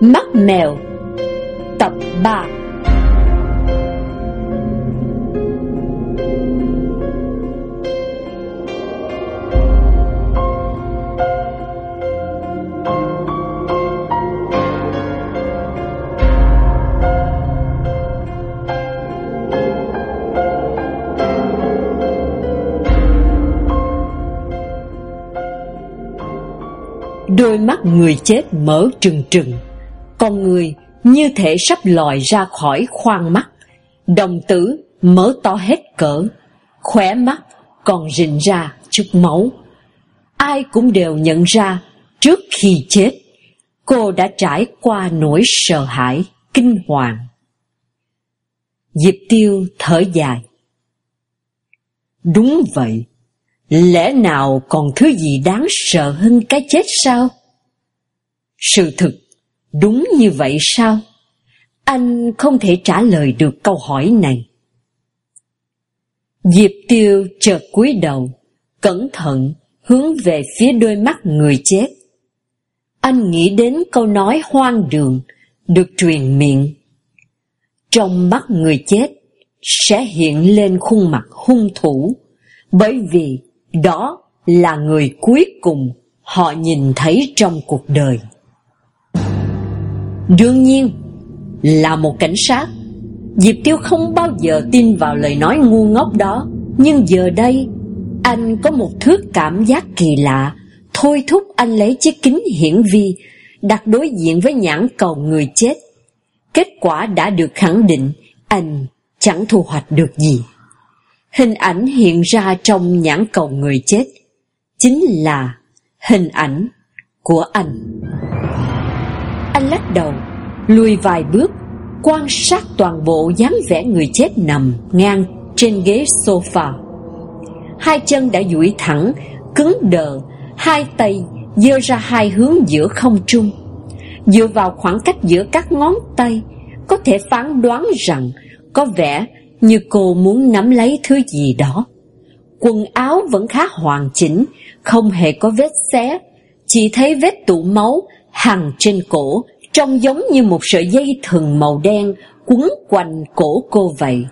Mắt mèo Tập 3 Đôi mắt người chết mở trừng trừng. Con người như thể sắp lòi ra khỏi khoang mắt. Đồng tử mở to hết cỡ khóe mắt còn rình ra chút máu. Ai cũng đều nhận ra Trước khi chết Cô đã trải qua nỗi sợ hãi Kinh hoàng. Diệp Tiêu thở dài. Đúng vậy Lẽ nào còn thứ gì đáng sợ hơn cái chết sao? Sự thực, đúng như vậy sao? Anh không thể trả lời được câu hỏi này. Diệp Tiêu chợt cúi đầu, cẩn thận hướng về phía đôi mắt người chết. Anh nghĩ đến câu nói hoang đường được truyền miệng. Trong mắt người chết sẽ hiện lên khuôn mặt hung thủ, bởi vì đó là người cuối cùng họ nhìn thấy trong cuộc đời. Đương nhiên, là một cảnh sát, Diệp Tiêu không bao giờ tin vào lời nói ngu ngốc đó, nhưng giờ đây, anh có một thước cảm giác kỳ lạ, thôi thúc anh lấy chiếc kính hiển vi, đặt đối diện với nhãn cầu người chết. Kết quả đã được khẳng định, anh chẳng thu hoạch được gì. Hình ảnh hiện ra trong nhãn cầu người chết Chính là hình ảnh của anh Anh lắc đầu Lùi vài bước Quan sát toàn bộ dáng vẻ người chết nằm ngang trên ghế sofa Hai chân đã duỗi thẳng Cứng đờ Hai tay giơ ra hai hướng giữa không trung Dựa vào khoảng cách giữa các ngón tay Có thể phán đoán rằng Có vẻ như cô muốn nắm lấy thứ gì đó. Quần áo vẫn khá hoàn chỉnh, không hề có vết xé, chỉ thấy vết tụ máu hằn trên cổ, trông giống như một sợi dây thừng màu đen quấn quanh cổ cô vậy.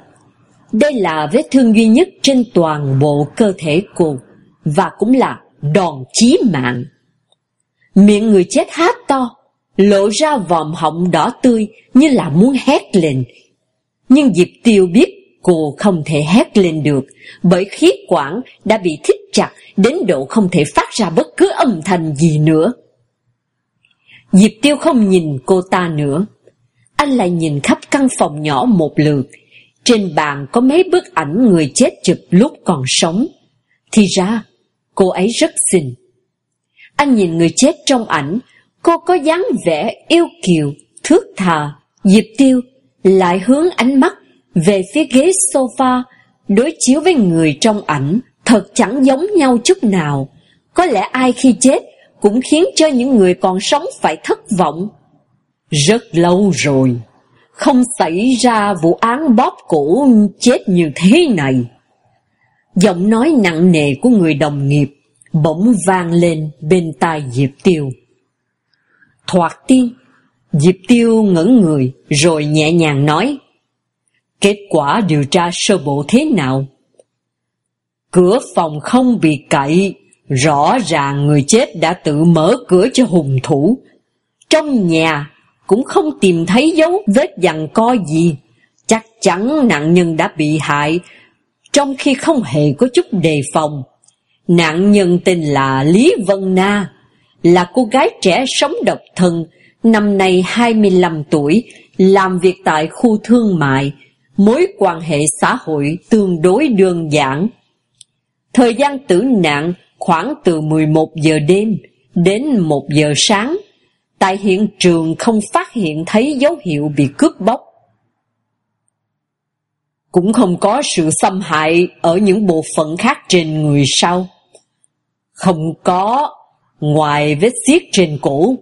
Đây là vết thương duy nhất trên toàn bộ cơ thể cô, và cũng là đòn chí mạng. Miệng người chết hát to, lộ ra vòm họng đỏ tươi như là muốn hét lên, nhưng Diệp Tiêu biết cô không thể hét lên được, bởi khí quản đã bị thích chặt đến độ không thể phát ra bất cứ âm thanh gì nữa. Diệp Tiêu không nhìn cô ta nữa. Anh lại nhìn khắp căn phòng nhỏ một lượt. Trên bàn có mấy bức ảnh người chết chụp lúc còn sống. Thì ra, cô ấy rất xinh. Anh nhìn người chết trong ảnh, cô có dáng vẻ yêu kiều, thước thà. Diệp Tiêu lại hướng ánh mắt về phía ghế sofa, đối chiếu với người trong ảnh, thật chẳng giống nhau chút nào. Có lẽ ai khi chết cũng khiến cho những người còn sống phải thất vọng. Rất lâu rồi, không xảy ra vụ án bóp cổ chết như thế này. Giọng nói nặng nề của người đồng nghiệp bỗng vang lên bên tai Diệp Tiêu. Thoạt tiên, Diệp Tiêu ngẩn người rồi nhẹ nhàng nói Kết quả điều tra sơ bộ thế nào? Cửa phòng không bị cậy, rõ ràng người chết đã tự mở cửa cho hùng thủ. Trong nhà cũng không tìm thấy dấu vết dằn co gì, chắc chắn nạn nhân đã bị hại, trong khi không hề có chút đề phòng. Nạn nhân tên là Lý Vân Na, là cô gái trẻ sống độc thân, năm nay 25 tuổi, làm việc tại khu thương mại, mối quan hệ xã hội tương đối đơn giản. Thời gian tử nạn khoảng từ 11 giờ đêm đến 1 giờ sáng. Tại hiện trường không phát hiện thấy dấu hiệu bị cướp bóc. Cũng không có sự xâm hại ở những bộ phận khác trên người sau. Không có, ngoài vết xiết trên cổ.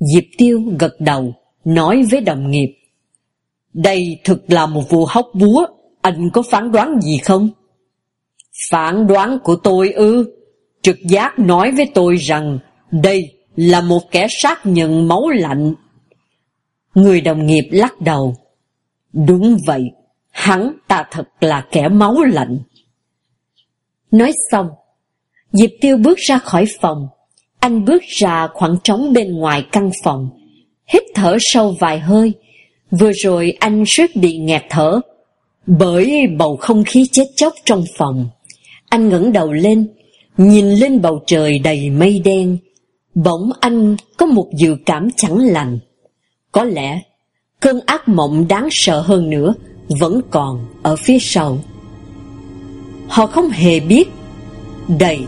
Diệp Tiêu gật đầu, nói với đồng nghiệp. Đây thực là một vụ hóc búa, anh có phán đoán gì không? Phản đoán của tôi ư, trực giác nói với tôi rằng đây là một kẻ sát nhân máu lạnh. Người đồng nghiệp lắc đầu. Đúng vậy, hắn ta thật là kẻ máu lạnh. Nói xong, Diệp Tiêu bước ra khỏi phòng. Anh bước ra khoảng trống bên ngoài căn phòng, hít thở sâu vài hơi. Vừa rồi anh suýt bị nghẹt thở, bởi bầu không khí chết chóc trong phòng. Anh ngẩng đầu lên, nhìn lên bầu trời đầy mây đen. Bỗng anh có một dự cảm chẳng lành. Có lẽ cơn ác mộng đáng sợ hơn nữa vẫn còn ở phía sau. Họ không hề biết đây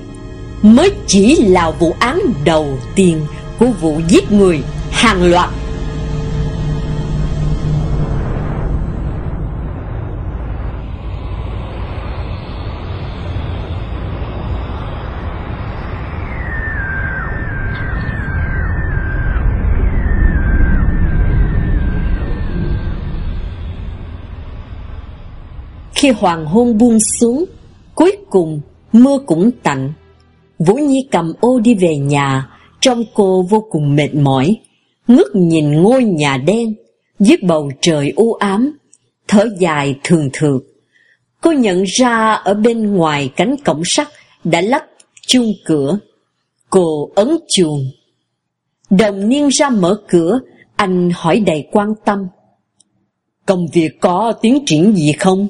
mới chỉ là vụ án đầu tiên của vụ giết người hàng loạt Khi hoàng hôn buông xuống, cuối cùng mưa cũng tạnh. Vũ Nhi cầm ô đi về nhà, trong cô vô cùng mệt mỏi, ngước nhìn ngôi nhà đen, dưới bầu trời u ám, thở dài thường thường. Cô nhận ra ở bên ngoài cánh cổng sắt đã lắp chung cửa. Cô ấn chuồng Đồng niên ra mở cửa, anh hỏi đầy quan tâm. Công việc có tiến triển gì không?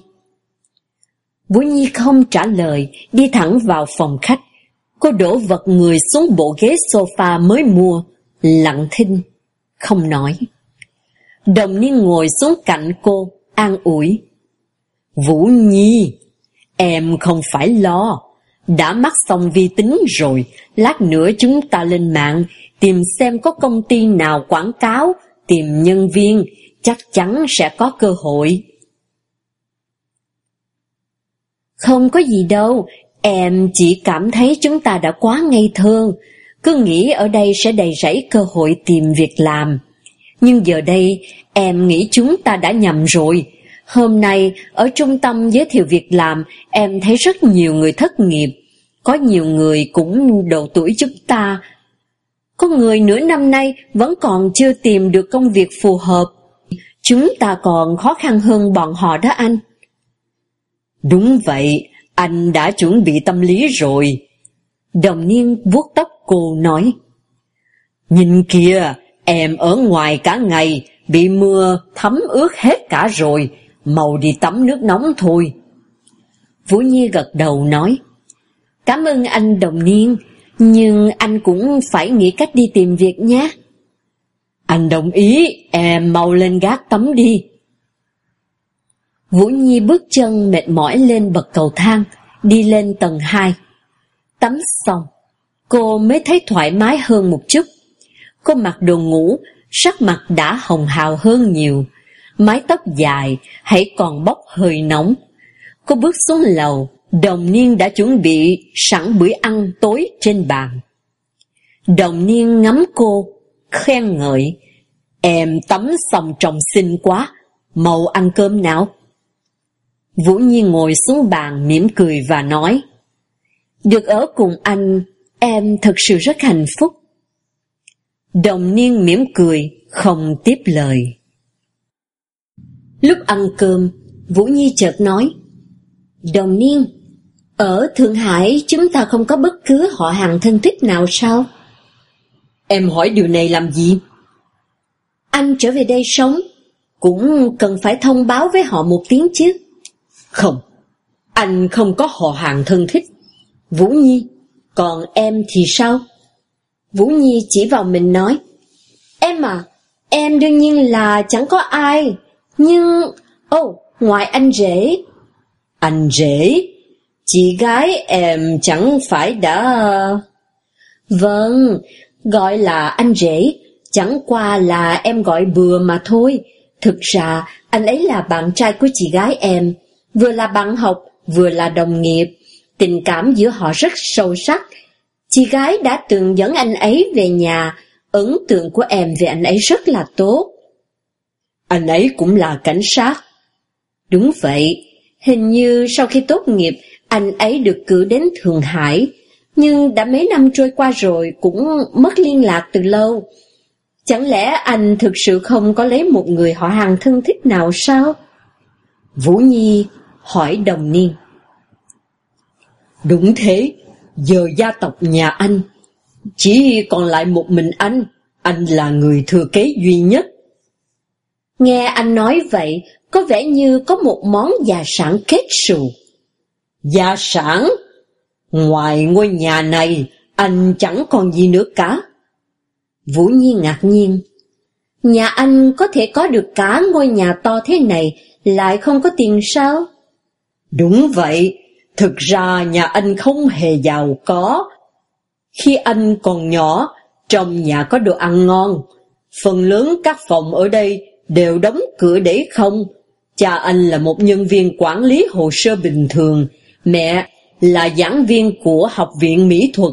Vũ Nhi không trả lời, đi thẳng vào phòng khách. Cô đổ vật người xuống bộ ghế sofa mới mua, lặng thinh, không nói. Đồng niên ngồi xuống cạnh cô, an ủi. Vũ Nhi, em không phải lo, đã mắc xong vi tính rồi, lát nữa chúng ta lên mạng, tìm xem có công ty nào quảng cáo, tìm nhân viên, chắc chắn sẽ có cơ hội. Không có gì đâu, em chỉ cảm thấy chúng ta đã quá ngây thơ, cứ nghĩ ở đây sẽ đầy rẫy cơ hội tìm việc làm. Nhưng giờ đây, em nghĩ chúng ta đã nhầm rồi. Hôm nay, ở trung tâm giới thiệu việc làm, em thấy rất nhiều người thất nghiệp. Có nhiều người cũng độ tuổi chúng ta. Có người nửa năm nay vẫn còn chưa tìm được công việc phù hợp. Chúng ta còn khó khăn hơn bọn họ đó anh. Đúng vậy, anh đã chuẩn bị tâm lý rồi. Đồng niên vuốt tóc cô nói. Nhìn kìa, em ở ngoài cả ngày, bị mưa thấm ướt hết cả rồi, màu đi tắm nước nóng thôi. Vũ Nhi gật đầu nói. Cảm ơn anh đồng niên, nhưng anh cũng phải nghĩ cách đi tìm việc nhé. Anh đồng ý, em mau lên gác tắm đi. Vũ Nhi bước chân mệt mỏi lên bậc cầu thang, đi lên tầng 2. Tắm xong, cô mới thấy thoải mái hơn một chút. Cô mặc đồ ngủ, sắc mặt đã hồng hào hơn nhiều, mái tóc dài hãy còn bốc hơi nóng. Cô bước xuống lầu, đồng niên đã chuẩn bị sẵn bữa ăn tối trên bàn. Đồng niên ngắm cô, khen ngợi, em tắm xong trông xinh quá, mau ăn cơm nào. Vũ Nhi ngồi xuống bàn mỉm cười và nói Được ở cùng anh, em thật sự rất hạnh phúc. Đồng niên mỉm cười, không tiếp lời. Lúc ăn cơm, Vũ Nhi chợt nói Đồng niên, ở Thượng Hải chúng ta không có bất cứ họ hàng thân thích nào sao? Em hỏi điều này làm gì? Anh trở về đây sống, cũng cần phải thông báo với họ một tiếng chứ. Không, anh không có họ hàng thân thích. Vũ Nhi, còn em thì sao? Vũ Nhi chỉ vào mình nói, Em à, em đương nhiên là chẳng có ai, nhưng... Ồ, oh, ngoài anh rể. Anh rể? Chị gái em chẳng phải đã... Vâng, gọi là anh rể, chẳng qua là em gọi bừa mà thôi. Thực ra, anh ấy là bạn trai của chị gái em, vừa là bạn học, vừa là đồng nghiệp. Tình cảm giữa họ rất sâu sắc. Chị gái đã từng dẫn anh ấy về nhà, ấn tượng của em về anh ấy rất là tốt. Anh ấy cũng là cảnh sát. Đúng vậy, hình như sau khi tốt nghiệp, anh ấy được cử đến Thượng Hải. Nhưng đã mấy năm trôi qua rồi cũng mất liên lạc từ lâu. Chẳng lẽ anh thực sự không có lấy một người họ hàng thân thích nào sao? Vũ Nhi hỏi đồng niên. Đúng thế, giờ gia tộc nhà anh, chỉ còn lại một mình anh, anh là người thừa kế duy nhất. Nghe anh nói vậy, có vẻ như có một món gia sản kết xù. Gia sản? Ngoài ngôi nhà này, anh chẳng còn gì nữa cả. Vũ Nhi ngạc nhiên. Nhà anh có thể có được cả ngôi nhà to thế này, lại không có tiền sao? Đúng vậy, thực ra nhà anh không hề giàu có. Khi anh còn nhỏ, trong nhà có đồ ăn ngon. Phần lớn các phòng ở đây đều đóng cửa để không. Cha anh là một nhân viên quản lý hồ sơ bình thường, mẹ là giảng viên của học viện mỹ thuật.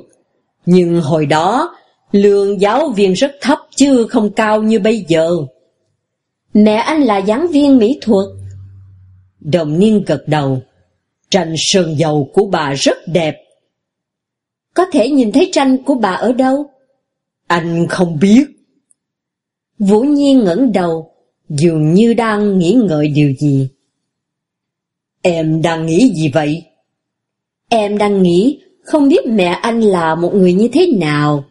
Nhưng hồi đó, lương giáo viên rất thấp chứ không cao như bây giờ. Mẹ anh là giảng viên mỹ thuật. Đồng niên gật đầu. Tranh sơn dầu của bà rất đẹp. Có thể nhìn thấy tranh của bà ở đâu? Anh không biết. Vũ Nhiên ngẩng đầu, dường như đang nghĩ ngợi điều gì. Em đang nghĩ gì vậy? Em đang nghĩ không biết mẹ anh là một người như thế nào.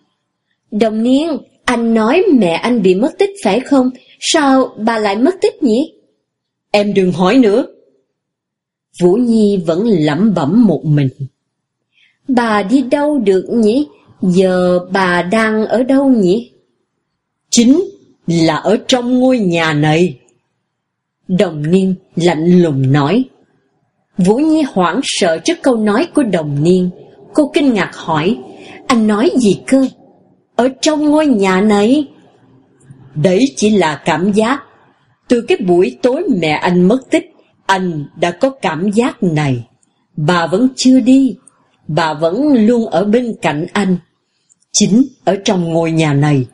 Đồng niên, anh nói mẹ anh bị mất tích phải không? Sao bà lại mất tích nhỉ? Em đừng hỏi nữa. Vũ Nhi vẫn lẩm bẩm một mình. Bà đi đâu được nhỉ? Giờ bà đang ở đâu nhỉ? Chính là ở trong ngôi nhà này. Đồng niên lạnh lùng nói. Vũ Nhi hoảng sợ trước câu nói của đồng niên. Cô kinh ngạc hỏi, anh nói gì cơ? Ở trong ngôi nhà này? Đấy chỉ là cảm giác. Từ cái buổi tối mẹ anh mất tích, anh đã có cảm giác này. Bà vẫn chưa đi, bà vẫn luôn ở bên cạnh anh. Chính ở trong ngôi nhà này.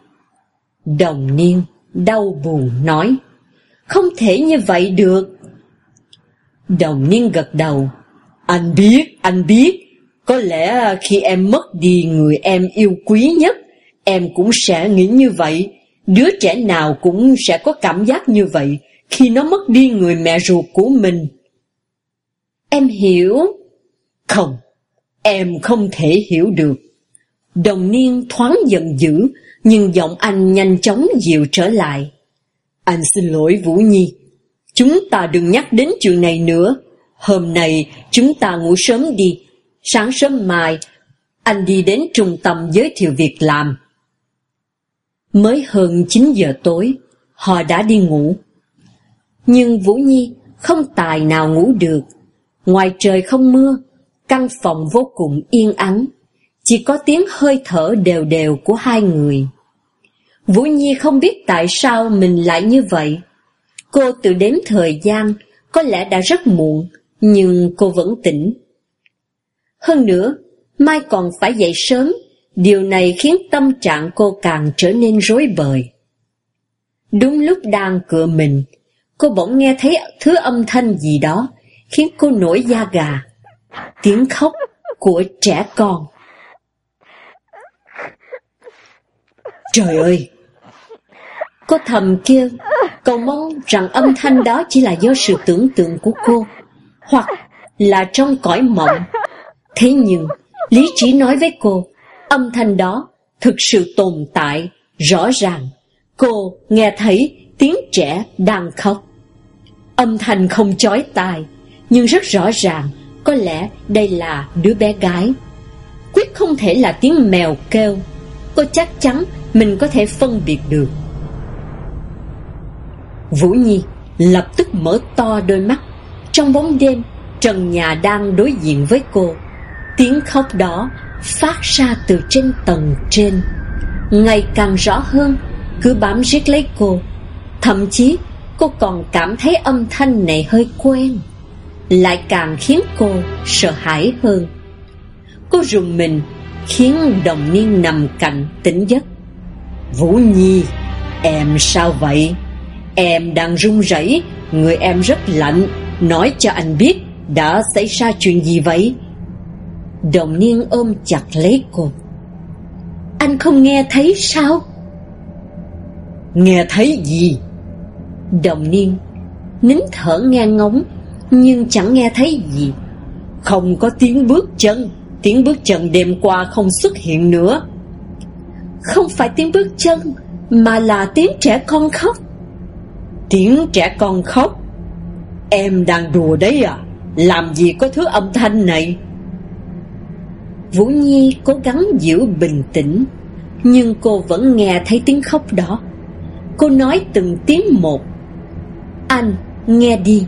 Đồng niên, đau buồn nói, không thể như vậy được. Đồng niên gật đầu, anh biết, anh biết, có lẽ khi em mất đi người em yêu quý nhất, em cũng sẽ nghĩ như vậy. Đứa trẻ nào cũng sẽ có cảm giác như vậy khi nó mất đi người mẹ ruột của mình. Em hiểu. Không, em không thể hiểu được. Đồng niên thoáng giận dữ, nhưng giọng anh nhanh chóng dịu trở lại. Anh xin lỗi Vũ Nhi, chúng ta đừng nhắc đến chuyện này nữa. Hôm nay chúng ta ngủ sớm đi, sáng sớm mai anh đi đến trung tâm giới thiệu việc làm. Mới hơn 9 giờ tối, họ đã đi ngủ. Nhưng Vũ Nhi không tài nào ngủ được. Ngoài trời không mưa, căn phòng vô cùng yên ắng, chỉ có tiếng hơi thở đều đều của hai người. Vũ Nhi không biết tại sao mình lại như vậy. Cô tự đếm thời gian, có lẽ đã rất muộn, nhưng cô vẫn tỉnh. Hơn nữa, mai còn phải dậy sớm, điều này khiến tâm trạng cô càng trở nên rối bời. Đúng lúc đang cựa mình, cô bỗng nghe thấy thứ âm thanh gì đó, khiến cô nổi da gà. Tiếng khóc của trẻ con. Trời ơi! Cô thầm kêu, cầu mong rằng âm thanh đó chỉ là do sự tưởng tượng của cô, hoặc là trong cõi mộng. Thế nhưng, lý trí nói với cô, âm thanh đó thực sự tồn tại, rõ ràng. Cô nghe thấy tiếng trẻ đang khóc. Âm thanh không chói tai, nhưng rất rõ ràng, có lẽ đây là đứa bé gái. Quyết không thể là tiếng mèo kêu, cô chắc chắn mình có thể phân biệt được. Vũ Nhi lập tức mở to đôi mắt. Trong bóng đêm, trần nhà đang đối diện với cô. Tiếng khóc đó phát ra từ trên tầng trên. Ngày càng rõ hơn, cứ bám riết lấy cô. Thậm chí, cô còn cảm thấy âm thanh này hơi quen. Lại càng khiến cô sợ hãi hơn. Cô rùng mình, khiến đồng niên nằm cạnh tỉnh giấc. Vũ Nhi, em sao vậy? Em đang run rẩy, người em rất lạnh, nói cho anh biết đã xảy ra chuyện gì vậy? Đồng niên ôm chặt lấy cô Anh không nghe thấy sao Nghe thấy gì Đồng niên. Nín thở nghe ngóng, Nhưng chẳng nghe thấy gì. Không có tiếng bước chân, Tiếng bước chân đêm qua không xuất hiện nữa. Không phải tiếng bước chân, Mà là tiếng trẻ con khóc. Tiếng trẻ con khóc? Em đang đùa đấy à? Làm gì có thứ âm thanh này? Vũ Nhi cố gắng giữ bình tĩnh, Nhưng cô vẫn nghe thấy tiếng khóc đó. Cô nói từng tiếng một. Anh, nghe đi.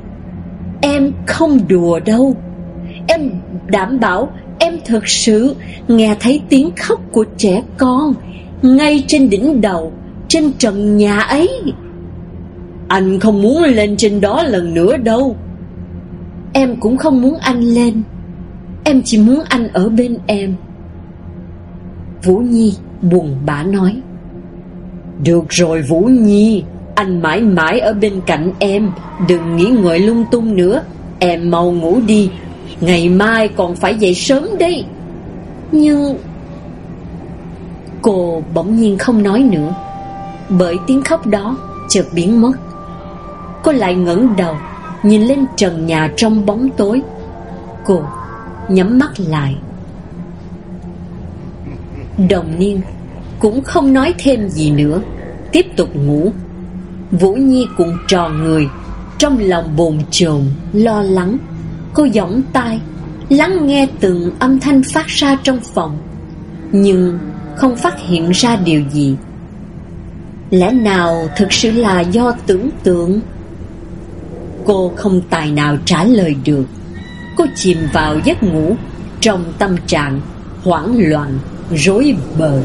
Em không đùa đâu. Em đảm bảo em thực sự nghe thấy tiếng khóc của trẻ con Ngay trên đỉnh đầu, Trên trần nhà ấy. Anh không muốn lên trên đó lần nữa đâu. Em cũng không muốn anh lên. Em chỉ muốn anh ở bên em. Vũ Nhi buồn bã nói. Được rồi, Vũ Nhi. Anh mãi mãi ở bên cạnh em, Đừng nghĩ ngợi lung tung nữa. Em mau ngủ đi, Ngày mai còn phải dậy sớm đây. Nhưng Cô bỗng nhiên không nói nữa. Bởi tiếng khóc đó chợt biến mất. Cô lại ngẩng đầu, Nhìn lên trần nhà trong bóng tối. Cô nhắm mắt lại. Đồng niên cũng không nói thêm gì nữa, Tiếp tục ngủ. Vũ Nhi cũng tròn người. Trong lòng bồn chồn Lo lắng Cô giỏng tai Lắng nghe từng âm thanh phát ra trong phòng Nhưng không phát hiện ra điều gì. Lẽ nào thực sự là do tưởng tượng? Cô không tài nào trả lời được. Cô chìm vào giấc ngủ Trong tâm trạng hoảng loạn, rối bời.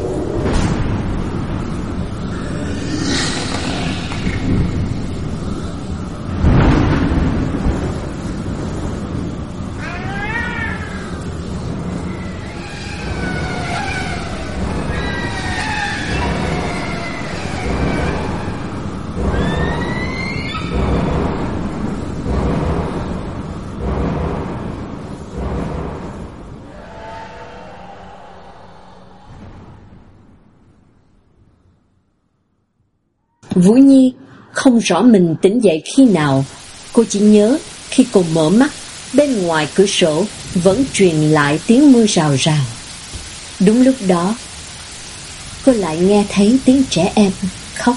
Vũ Nhi không rõ mình tỉnh dậy khi nào. Cô chỉ nhớ khi cô mở mắt, bên ngoài cửa sổ vẫn truyền lại tiếng mưa rào rào. Đúng lúc đó, cô lại nghe thấy tiếng trẻ em khóc.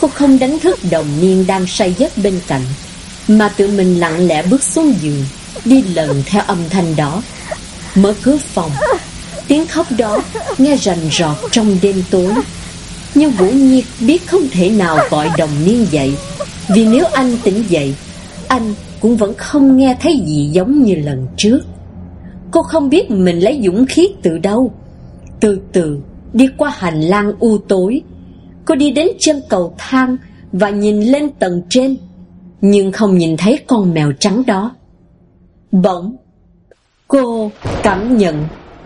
Cô không đánh thức đồng niên đang say giấc bên cạnh, mà tự mình lặng lẽ bước xuống giường, đi lần theo âm thanh đó. Mở cửa phòng, tiếng khóc đó nghe rành rọt trong đêm tối. Nhưng Vũ Nhiệt biết không thể nào gọi đồng niên dậy Vì nếu anh tỉnh dậy, Anh cũng vẫn không nghe thấy gì giống như lần trước. Cô không biết mình lấy dũng khí từ đâu. Từ từ, đi qua hành lang u tối. Cô đi đến chân cầu thang Và nhìn lên tầng trên, Nhưng không nhìn thấy con mèo trắng đó. Bỗng, Cô cảm nhận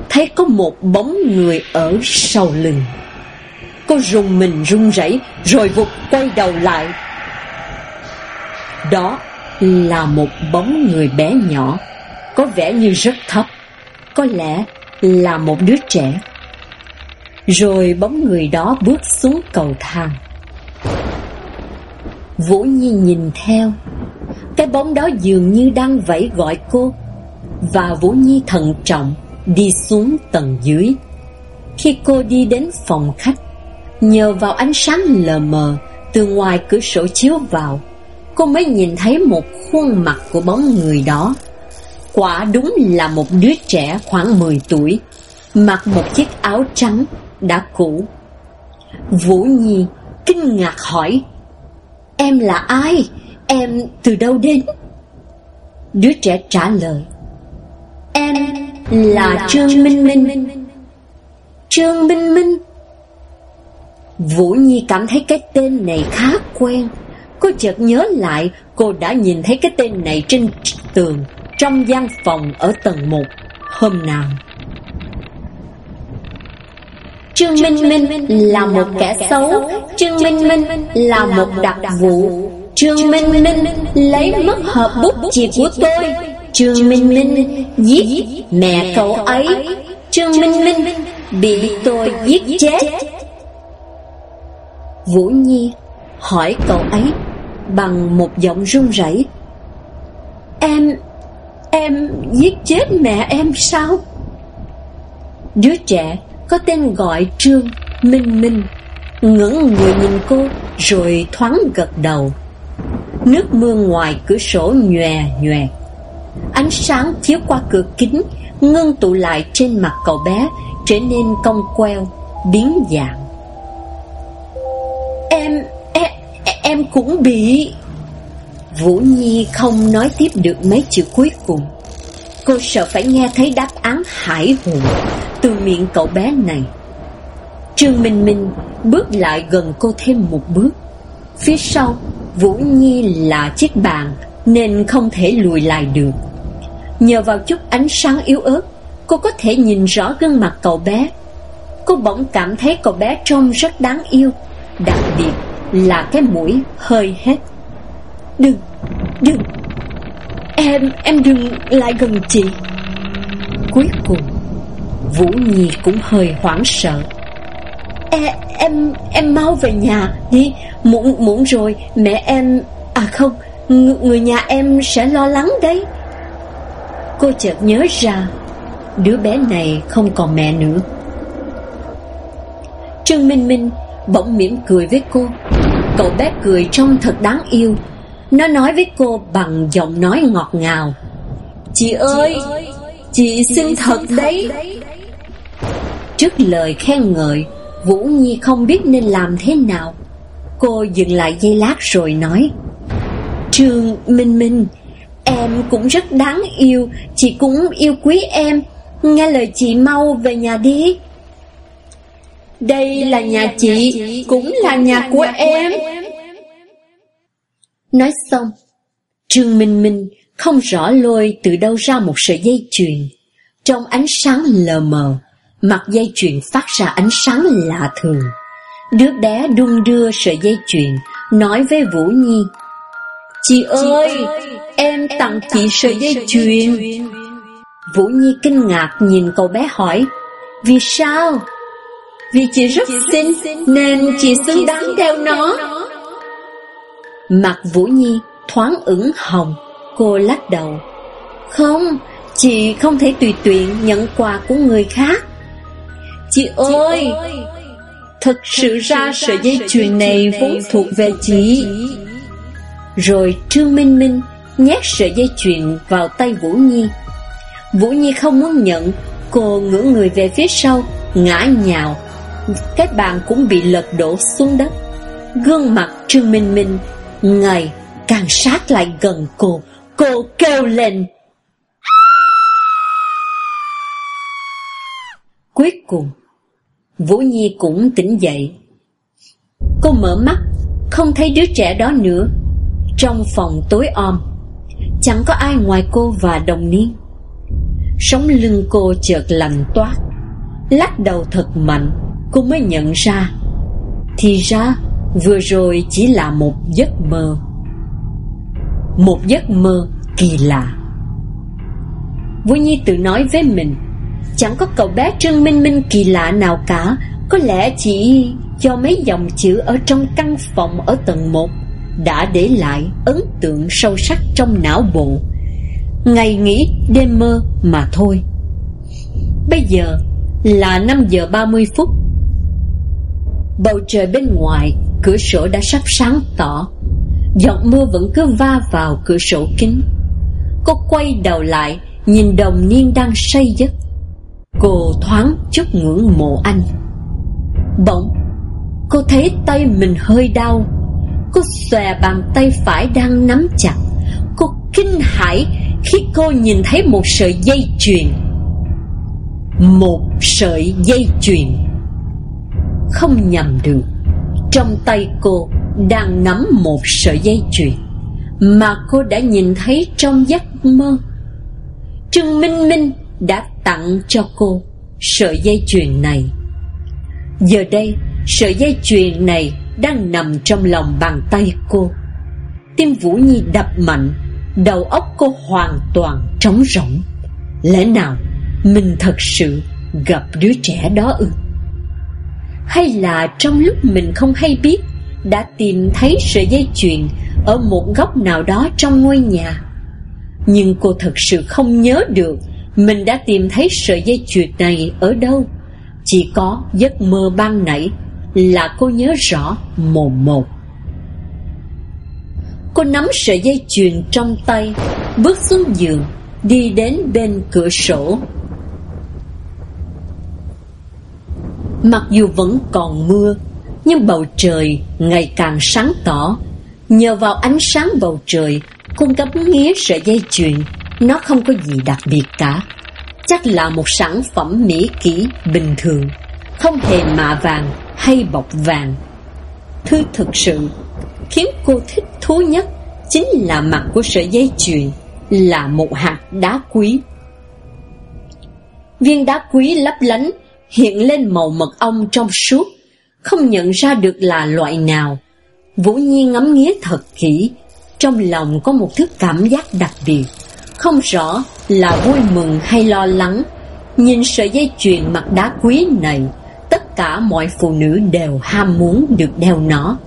Thấy có một bóng người ở sau lưng. Cô rùng mình run rẩy, Rồi vụt quay đầu lại. Đó là một bóng người bé nhỏ, Có vẻ như rất thấp, Có lẽ là một đứa trẻ. Rồi bóng người đó bước xuống cầu thang. Vũ Nhi nhìn theo. Cái bóng đó dường như đang vẫy gọi cô, Và Vũ Nhi thận trọng Đi xuống tầng dưới. Khi cô đi đến phòng khách Nhờ vào ánh sáng lờ mờ Từ ngoài cửa sổ chiếu vào Cô mới nhìn thấy một khuôn mặt của bóng người đó. Quả đúng là một đứa trẻ khoảng 10 tuổi Mặc một chiếc áo trắng đã cũ. Vũ Nhi kinh ngạc hỏi Em là ai? Em từ đâu đến? Đứa trẻ trả lời Em là Trương Minh Minh. Trương Minh Minh Vũ Nhi cảm thấy cái tên này khá quen Cô chợt nhớ lại Cô đã nhìn thấy cái tên này trên tường Trong gian phòng ở tầng 1 Hôm nào Trương Minh Minh là một kẻ xấu Trương Minh Minh là một đặc vụ Trương Minh Minh lấy mất hộp bút chì của tôi Trương Minh Minh giết mẹ cậu ấy Trương Minh Minh bị tôi giết chết Vũ Nhi hỏi cậu ấy bằng một giọng run rẩy. Em, em giết chết mẹ em sao? Đứa trẻ có tên gọi Trương Minh Minh ngẩng người nhìn cô rồi thoáng gật đầu. Nước mưa ngoài cửa sổ nhòe nhòe. Ánh sáng chiếu qua cửa kính ngưng tụ lại trên mặt cậu bé trở nên cong queo, biến dạng. Em, em, em cũng bị... Vũ Nhi không nói tiếp được mấy chữ cuối cùng. Cô sợ phải nghe thấy đáp án hải hùng từ miệng cậu bé này. Trương Minh Minh bước lại gần cô thêm một bước. Phía sau, Vũ Nhi là chiếc bàn nên không thể lùi lại được. Nhờ vào chút ánh sáng yếu ớt, cô có thể nhìn rõ gương mặt cậu bé. Cô bỗng cảm thấy cậu bé trông rất đáng yêu, đặc biệt là cái mũi hơi hết. Đừng, đừng, em, em đừng lại gần chị. Cuối cùng, Vũ Nhi cũng hơi hoảng sợ. E, em, em mau về nhà đi, muộn, muộn rồi, mẹ em, à không, người nhà em sẽ lo lắng đấy. Cô chợt nhớ ra Đứa bé này không còn mẹ nữa Trương Minh Minh bỗng mỉm cười với cô. Cậu bé cười trông thật đáng yêu. Nó nói với cô bằng giọng nói ngọt ngào. Chị ơi Chị xinh thật đấy. Trước lời khen ngợi Vũ Nhi không biết nên làm thế nào. Cô dừng lại giây lát rồi nói Trương Minh Minh Em cũng rất đáng yêu. Chị cũng yêu quý em. Nghe lời chị mau về nhà đi Đây là nhà chị Cũng là nhà của em Nói xong Trương Minh Minh không rõ lôi từ đâu ra một sợi dây chuyền Trong ánh sáng lờ mờ Mặt dây chuyền phát ra ánh sáng lạ thường Đứa bé đung đưa sợi dây chuyền Nói với Vũ Nhi Chị ơi, em tặng chị sợi dây chuyền. Vũ Nhi kinh ngạc nhìn cậu bé hỏi, vì sao? Vì chị rất xinh nên chị xứng đáng đeo nó. Mặt Vũ Nhi thoáng ửng hồng, cô lắc đầu. Không, chị không thể tùy tiện nhận quà của người khác. Chị ơi, thật sự ra sợi dây chuyền này vốn thuộc về chị. Rồi Trương Minh Minh nhét sợi dây chuyền vào tay Vũ Nhi. Vũ Nhi không muốn nhận, cô ngửa người về phía sau, ngã nhào. Cái bàn cũng bị lật đổ xuống đất. Gương mặt Trương Minh Minh ngày càng sát lại gần cô, cô kêu lên. Cuối cùng, Vũ Nhi cũng tỉnh dậy. Cô mở mắt, không thấy đứa trẻ đó nữa. Trong phòng tối om Chẳng có ai ngoài cô và đồng niên Sống lưng cô chợt lạnh toát Lắc đầu thật mạnh Cô mới nhận ra, Thì ra vừa rồi chỉ là một giấc mơ Một giấc mơ kỳ lạ Vũ Nhi tự nói với mình, Chẳng có cậu bé Trương Minh Minh kỳ lạ nào cả, Có lẽ chỉ do mấy dòng chữ ở trong căn phòng ở tầng 1 đã để lại ấn tượng sâu sắc trong não bộ. Ngày nghỉ đêm mơ mà thôi. Bây giờ là 5 giờ 30 phút. Bầu trời bên ngoài, cửa sổ đã sắp sáng tỏ. Giọt mưa vẫn cứ va vào cửa sổ kính. Cô quay đầu lại, nhìn đồng niên đang say giấc. Cô thoáng chút ngưỡng mộ anh. Bỗng, cô thấy tay mình hơi đau Cô xòe bàn tay phải đang nắm chặt Cô kinh hãi khi cô nhìn thấy một sợi dây chuyền Một sợi dây chuyền không nhầm được Trong tay cô đang nắm một sợi dây chuyền Mà cô đã nhìn thấy trong giấc mơ Trương Minh Minh đã tặng cho cô sợi dây chuyền này Giờ đây sợi dây chuyền này đang nằm trong lòng bàn tay cô. Tim Vũ Nhi đập mạnh, Đầu óc cô hoàn toàn trống rỗng Lẽ nào mình thật sự gặp đứa trẻ đó ư? Hay là trong lúc mình không hay biết, Đã tìm thấy sợi dây chuyền Ở một góc nào đó trong ngôi nhà. Nhưng cô thật sự không nhớ được Mình đã tìm thấy sợi dây chuyền này ở đâu. Chỉ có giấc mơ ban nãy Là cô nhớ rõ mồm một. Cô nắm sợi dây chuyền trong tay, Bước xuống giường, Đi đến bên cửa sổ. Mặc dù vẫn còn mưa, Nhưng bầu trời ngày càng sáng tỏ. Nhờ vào ánh sáng bầu trời, cung cấp nghĩa sợi dây chuyền, Nó không có gì đặc biệt cả. Chắc là một sản phẩm mỹ kỹ bình thường, Không hề mạ vàng hay bọc vàng. Thứ thực sự, khiến cô thích thú nhất Chính là mặt của sợi dây chuyền Là một hạt đá quý. Viên đá quý lấp lánh hiện lên màu mật ong trong suốt, không nhận ra được là loại nào. Vũ Nhi ngắm nghía thật kỹ, trong lòng có một thứ cảm giác đặc biệt, không rõ là vui mừng hay lo lắng. Nhìn sợi dây chuyền mặt đá quý này, tất cả mọi phụ nữ đều ham muốn được đeo nó.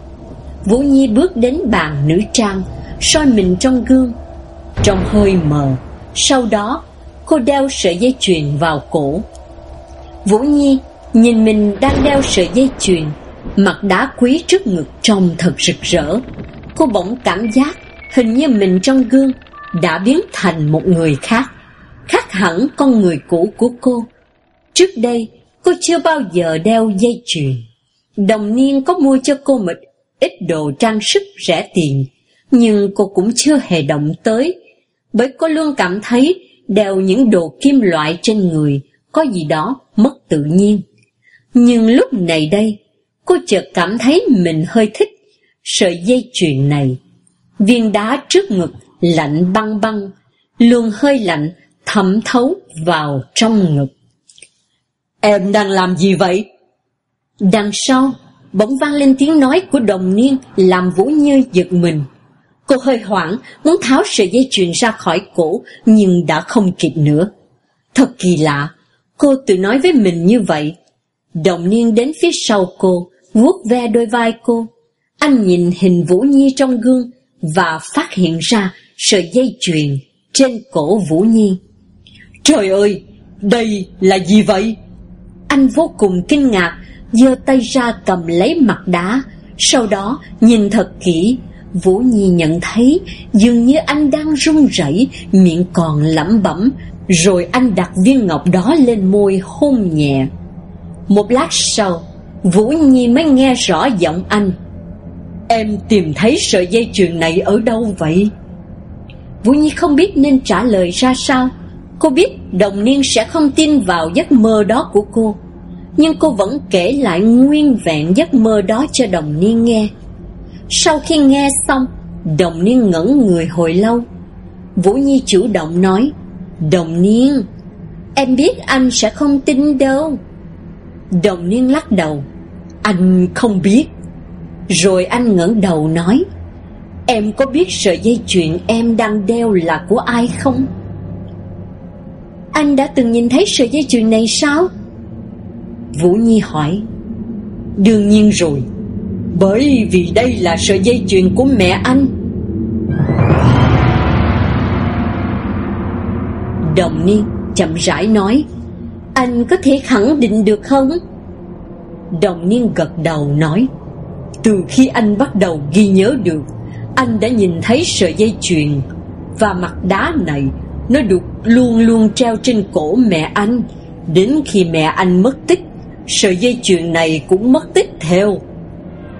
Vũ Nhi bước đến bàn nữ trang, soi mình trong gương. Trong hơi mờ, sau đó cô đeo sợi dây chuyền vào cổ, Vũ Nhi nhìn mình đang đeo sợi dây chuyền, mặt đá quý trước ngực trông thật rực rỡ. Cô bỗng cảm giác hình như mình trong gương đã biến thành một người khác, khác hẳn con người cũ của cô. Trước đây, cô chưa bao giờ đeo dây chuyền. Đồng niên có mua cho cô một ít đồ trang sức rẻ tiền, nhưng cô cũng chưa hề động tới, bởi cô luôn cảm thấy đeo những đồ kim loại trên người có gì đó mất tự nhiên. Nhưng lúc này đây, cô chợt cảm thấy mình hơi thích sợi dây chuyền này. Viên đá trước ngực lạnh băng băng, luồng hơi lạnh thẩm thấu vào trong ngực. Em đang làm gì vậy? Đằng sau, bỗng vang lên tiếng nói của đồng niên làm Vũ Như giật mình. Cô hơi hoảng, muốn tháo sợi dây chuyền ra khỏi cổ, nhưng đã không kịp nữa. Thật kỳ lạ, Cô tự nói với mình như vậy. Đồng niên đến phía sau cô, vuốt ve đôi vai cô. Anh nhìn hình Vũ Nhi trong gương và phát hiện ra sợi dây chuyền trên cổ Vũ Nhi. Trời ơi, đây là gì vậy? Anh vô cùng kinh ngạc, giơ tay ra cầm lấy mặt đá, sau đó nhìn thật kỹ, Vũ Nhi nhận thấy dường như anh đang run rẩy, miệng còn lẩm bẩm, rồi anh đặt viên ngọc đó lên môi hôn nhẹ. Một lát sau, Vũ Nhi mới nghe rõ giọng anh. Em tìm thấy sợi dây chuyền này ở đâu vậy? Vũ Nhi không biết nên trả lời ra sao. Cô biết đồng niên sẽ không tin vào giấc mơ đó của cô. Nhưng cô vẫn kể lại nguyên vẹn giấc mơ đó cho đồng niên nghe. Sau khi nghe xong, Đồng niên ngẩn người hồi lâu. Vũ Nhi chủ động nói Đồng niên, Em biết anh sẽ không tin đâu Đồng niên lắc đầu, Anh không biết Rồi anh ngẩng đầu nói, Em có biết sợi dây chuyền em đang đeo là của ai không? Anh đã từng nhìn thấy sợi dây chuyền này sao? Vũ Nhi hỏi, Đương nhiên rồi, Bởi vì đây là sợi dây chuyền của mẹ anh Đồng niên chậm rãi nói, Anh có thể khẳng định được không? Đồng niên gật đầu nói, Từ khi anh bắt đầu ghi nhớ được, Anh đã nhìn thấy sợi dây chuyền Và mặt đá này, Nó được luôn luôn treo trên cổ mẹ anh. Đến khi mẹ anh mất tích, Sợi dây chuyền này cũng mất tích theo.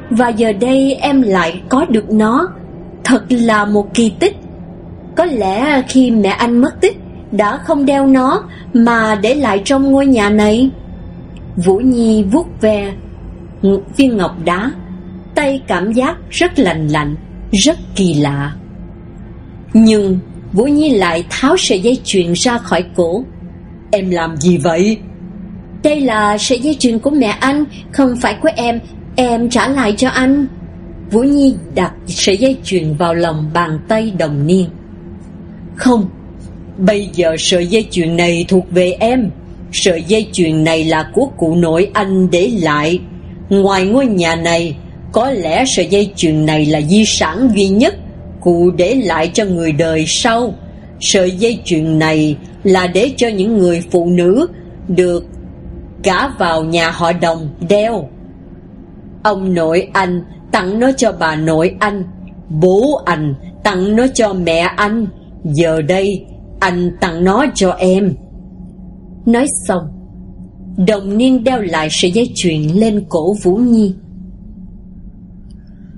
Và giờ đây em lại có được nó. Thật là một kỳ tích. Có lẽ khi mẹ anh mất tích đã không đeo nó mà để lại trong ngôi nhà này. Vũ Nhi vuốt ve viên ngọc đá, tay cảm giác rất lạnh lạnh, rất kỳ lạ. Nhưng Vũ Nhi lại tháo sợi dây chuyền ra khỏi cổ. Em làm gì vậy? Đây là sợi dây chuyền của mẹ anh, không phải của em, em trả lại cho anh. Vũ Nhi đặt sợi dây chuyền vào lòng bàn tay đồng niên. Không Bây giờ sợi dây chuyền này thuộc về em. Sợi dây chuyền này là của cụ nội anh để lại. Ngoài ngôi nhà này, Có lẽ sợi dây chuyền này là di sản duy nhất Cụ để lại cho người đời sau. Sợi dây chuyền này là để cho những người phụ nữ Được cả vào nhà họ đồng đeo. Ông nội anh tặng nó cho bà nội anh, Bố anh tặng nó cho mẹ anh. Giờ đây anh tặng nó cho em. Nói xong, Đồng niên đeo lại sợi dây chuyền lên cổ Vũ Nhi.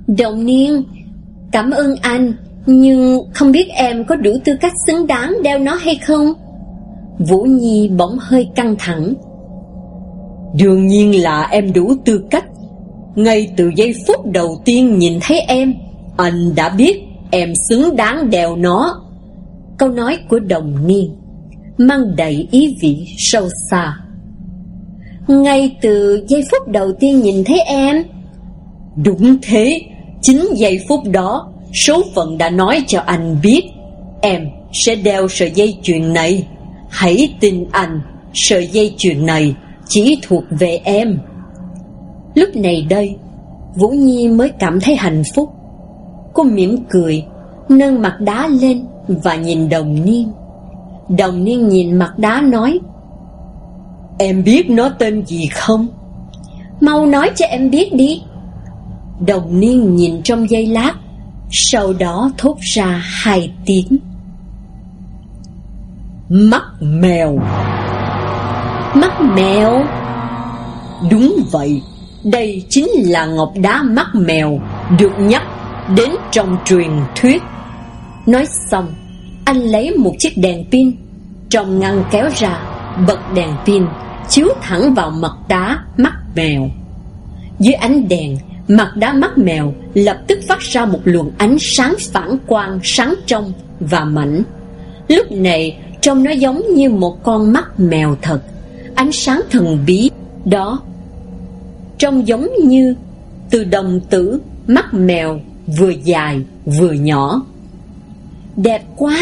Đồng niên, Cảm ơn anh, Nhưng không biết em có đủ tư cách xứng đáng đeo nó hay không? Vũ Nhi bỗng hơi căng thẳng. Đương nhiên là em đủ tư cách. Ngay từ giây phút đầu tiên nhìn thấy em, Anh đã biết em xứng đáng đeo nó. Câu nói của đồng niên Mang đầy ý vị sâu xa. Ngay từ giây phút đầu tiên nhìn thấy em, Đúng thế, Chính giây phút đó, Số phận đã nói cho anh biết Em sẽ đeo sợi dây chuyền này. Hãy tin anh, Sợi dây chuyền này Chỉ thuộc về em. Lúc này đây, Vũ Nhi mới cảm thấy hạnh phúc. Cô mỉm cười, Nâng mặt đá lên và nhìn đồng niên. Đồng niên nhìn mặt đá nói, Em biết nó tên gì không? Mau nói cho em biết đi. Đồng niên nhìn trong giây lát, Sau đó thốt ra hai tiếng. Mắt mèo. Mắt mèo? Đúng vậy, Đây chính là ngọc đá mắt mèo Được nhắc đến trong truyền thuyết. Nói xong, Anh lấy một chiếc đèn pin, Trong ngăn kéo ra Bật đèn pin, Chiếu thẳng vào mặt đá mắt mèo Dưới ánh đèn, Mặt đá mắt mèo lập tức phát ra một luồng ánh sáng phản quang sáng trong và mảnh. Lúc này, trông nó giống như một con mắt mèo thật. Ánh sáng thần bí đó trông giống như từ đồng tử mắt mèo vừa dài vừa nhỏ. Đẹp quá!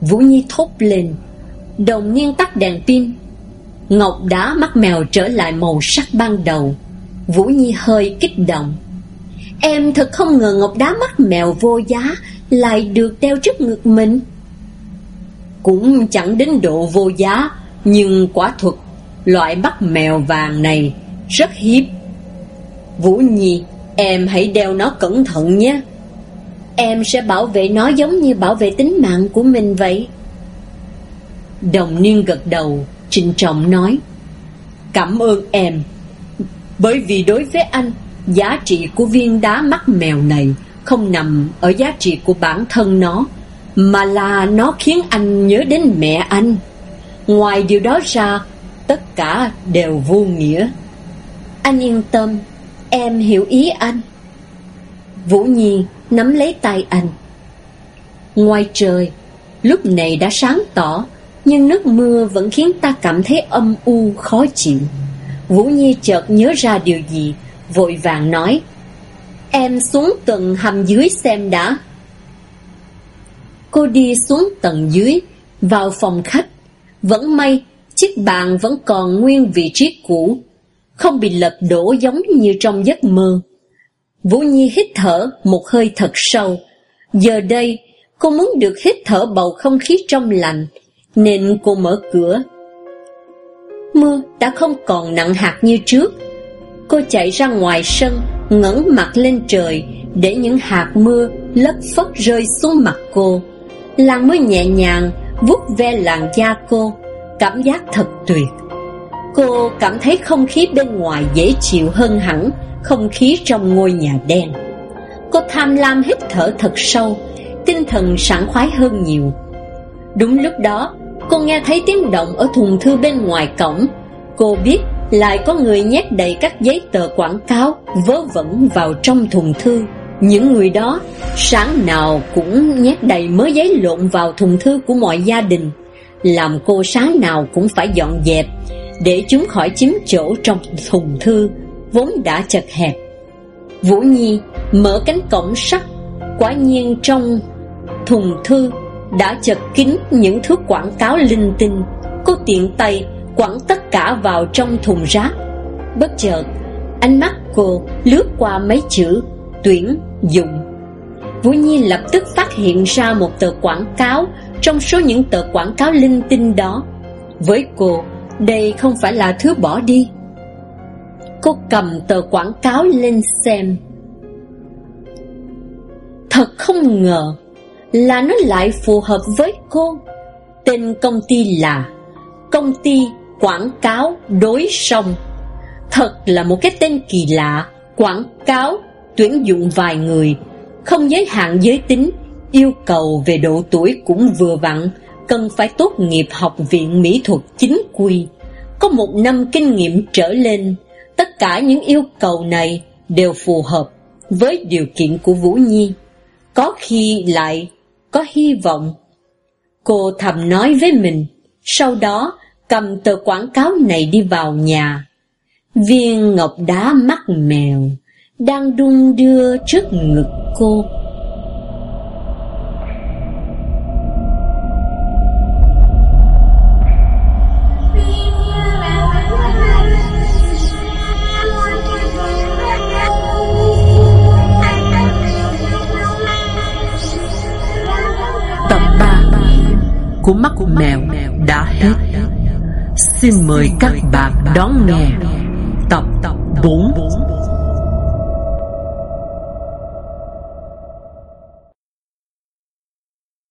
Vũ Nhi thốt lên, đồng nhiên tắt đèn pin. Ngọc đá mắt mèo trở lại màu sắc ban đầu. Vũ Nhi hơi kích động Em thật không ngờ ngọc đá mắt mèo vô giá Lại được đeo trước ngực mình Cũng chẳng đến độ vô giá Nhưng quả thuật Loại mắt mèo vàng này Rất hiếp Vũ Nhi Em hãy đeo nó cẩn thận nhé Em sẽ bảo vệ nó giống như bảo vệ tính mạng của mình vậy. Đồng niên gật đầu, Trịnh trọng nói, Cảm ơn em, bởi vì đối với anh, Giá trị của viên đá mắt mèo này Không nằm ở giá trị của bản thân nó, Mà là nó khiến anh nhớ đến mẹ anh. Ngoài điều đó ra, Tất cả đều vô nghĩa. Anh yên tâm, Em hiểu ý anh. Vũ Nhi nắm lấy tay anh. Ngoài trời, Lúc này đã sáng tỏ, Nhưng nước mưa vẫn khiến ta cảm thấy âm u, khó chịu. Vũ Nhi chợt nhớ ra điều gì, Vội vàng nói, Em xuống tầng hầm dưới xem đã. Cô đi xuống tầng dưới, Vào phòng khách. Vẫn may, Chiếc bàn vẫn còn nguyên vị trí cũ, Không bị lật đổ giống như trong giấc mơ. Vũ Nhi hít thở một hơi thật sâu. Giờ đây, Cô muốn được hít thở bầu không khí trong lành, Nên cô mở cửa. Mưa đã không còn nặng hạt như trước. Cô chạy ra ngoài sân, ngẩng mặt lên trời, Để những hạt mưa lất phất rơi xuống mặt cô. Làn mưa nhẹ nhàng vuốt ve làn da cô, Cảm giác thật tuyệt. Cô cảm thấy không khí bên ngoài dễ chịu hơn hẳn, Không khí trong ngôi nhà đen Cô tham lam hít thở thật sâu, Tinh thần sảng khoái hơn nhiều Đúng lúc đó, Cô nghe thấy tiếng động ở thùng thư bên ngoài cổng Cô biết lại có người nhét đầy các giấy tờ quảng cáo vớ vẩn vào trong thùng thư. Những người đó sáng nào cũng nhét đầy mớ giấy lộn vào thùng thư của mọi gia đình. Làm cô sáng nào cũng phải dọn dẹp để chúng khỏi chiếm chỗ trong thùng thư vốn đã chật hẹp. Vũ Nhi mở cánh cổng sắt, quả nhiên trong thùng thư đã chật kín những thứ quảng cáo linh tinh. Cô tiện tay quẳng tất cả vào trong thùng rác. Bất chợt, Ánh mắt cô lướt qua mấy chữ Tuyển dụng. Vũ Nhi lập tức phát hiện ra một tờ quảng cáo Trong số những tờ quảng cáo linh tinh đó. Với cô đây không phải là thứ bỏ đi. Cô cầm tờ quảng cáo lên xem. Thật không ngờ Là nó lại phù hợp với cô. Tên công ty là Công ty Quảng cáo Đối Sông. Thật là một cái tên kỳ lạ. Quảng cáo Tuyển dụng vài người, Không giới hạn giới tính, Yêu cầu về độ tuổi cũng vừa vặn. Cần phải tốt nghiệp học viện mỹ thuật chính quy. Có một năm kinh nghiệm trở lên, Tất cả những yêu cầu này Đều phù hợp Với điều kiện của Vũ Nhi. Có khi lại Có hy vọng. Cô thầm nói với mình, Sau đó cầm tờ quảng cáo này đi vào nhà. Viên ngọc đá mắt mèo Đang đung đưa trước ngực cô. Của mắt mèo đã hết. Xin mời các bạn đón nghe tập 4